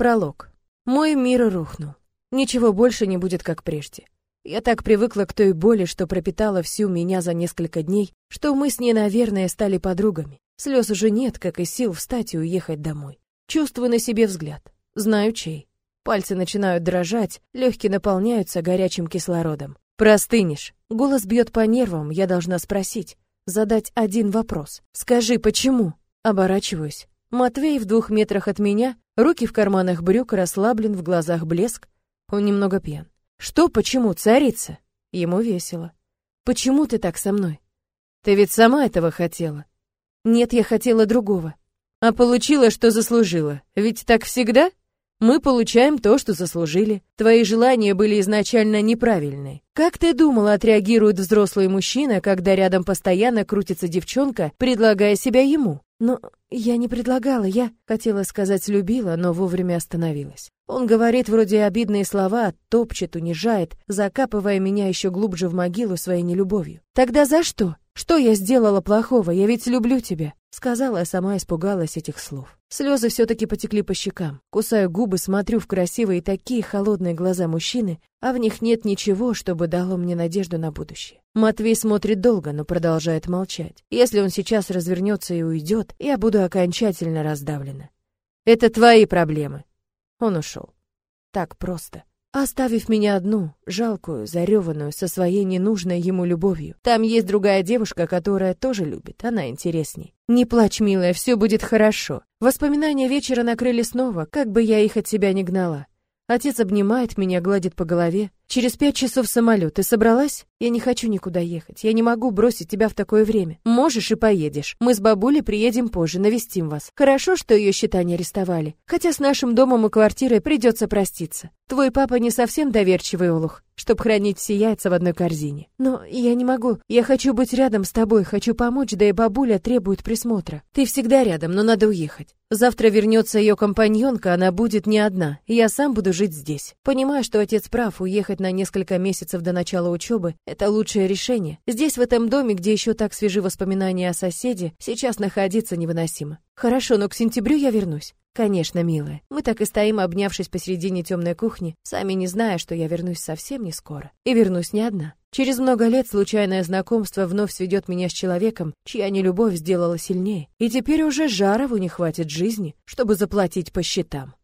Пролог. Мой мир рухнул. Ничего больше не будет, как прежде. Я так привыкла к той боли, что пропитала всю меня за несколько дней, что мы с ней, наверное, стали подругами. Слез уже нет, как и сил встать и уехать домой. Чувствую на себе взгляд. Знаю чей. Пальцы начинают дрожать, легкие наполняются горячим кислородом. Простынешь. Голос бьет по нервам, я должна спросить, задать один вопрос. Скажи, почему? Оборачиваюсь. Матвей в двух метрах от меня, руки в карманах брюк, расслаблен, в глазах блеск. Он немного пьян. Что, почему, царица? Ему весело. Почему ты так со мной? Ты ведь сама этого хотела. Нет, я хотела другого. А получила, что заслужила. Ведь так всегда? Мы получаем то, что заслужили. Твои желания были изначально неправильные. Как ты думала, отреагирует взрослый мужчина, когда рядом постоянно крутится девчонка, предлагая себя ему? Но я не предлагала, я хотела сказать любила, но вовремя остановилась. Он говорит вроде обидные слова, топчет, унижает, закапывая меня еще глубже в могилу своей нелюбовью. Тогда за что? Что я сделала плохого? Я ведь люблю тебя, сказала, а сама испугалась этих слов. Слезы все-таки потекли по щекам. Кусаю губы, смотрю в красивые такие холодные глаза мужчины, а в них нет ничего, чтобы дало мне надежду на будущее. Матвей смотрит долго, но продолжает молчать. Если он сейчас развернется и уйдет, я буду окончательно раздавлена. Это твои проблемы. Он ушел. Так просто оставив меня одну, жалкую, зареванную, со своей ненужной ему любовью. Там есть другая девушка, которая тоже любит, она интересней. Не плачь, милая, все будет хорошо. Воспоминания вечера накрыли снова, как бы я их от себя не гнала. Отец обнимает меня, гладит по голове. Через пять часов самолет. Ты собралась? Я не хочу никуда ехать. Я не могу бросить тебя в такое время. Можешь и поедешь. Мы с бабулей приедем позже, навестим вас. Хорошо, что ее счета не арестовали. Хотя с нашим домом и квартирой придется проститься. Твой папа не совсем доверчивый олух, чтоб хранить все яйца в одной корзине. Но я не могу. Я хочу быть рядом с тобой, хочу помочь, да и бабуля требует присмотра. Ты всегда рядом, но надо уехать. Завтра вернется ее компаньонка, она будет не одна. Я сам буду жить здесь. Понимаю, что отец прав, уехать на несколько месяцев до начала учебы — это лучшее решение. Здесь, в этом доме, где еще так свежи воспоминания о соседе, сейчас находиться невыносимо. Хорошо, но к сентябрю я вернусь. Конечно, милая. Мы так и стоим, обнявшись посередине темной кухни, сами не зная, что я вернусь совсем не скоро. И вернусь не одна. Через много лет случайное знакомство вновь сведет меня с человеком, чья нелюбовь сделала сильнее. И теперь уже Жарову не хватит жизни, чтобы заплатить по счетам.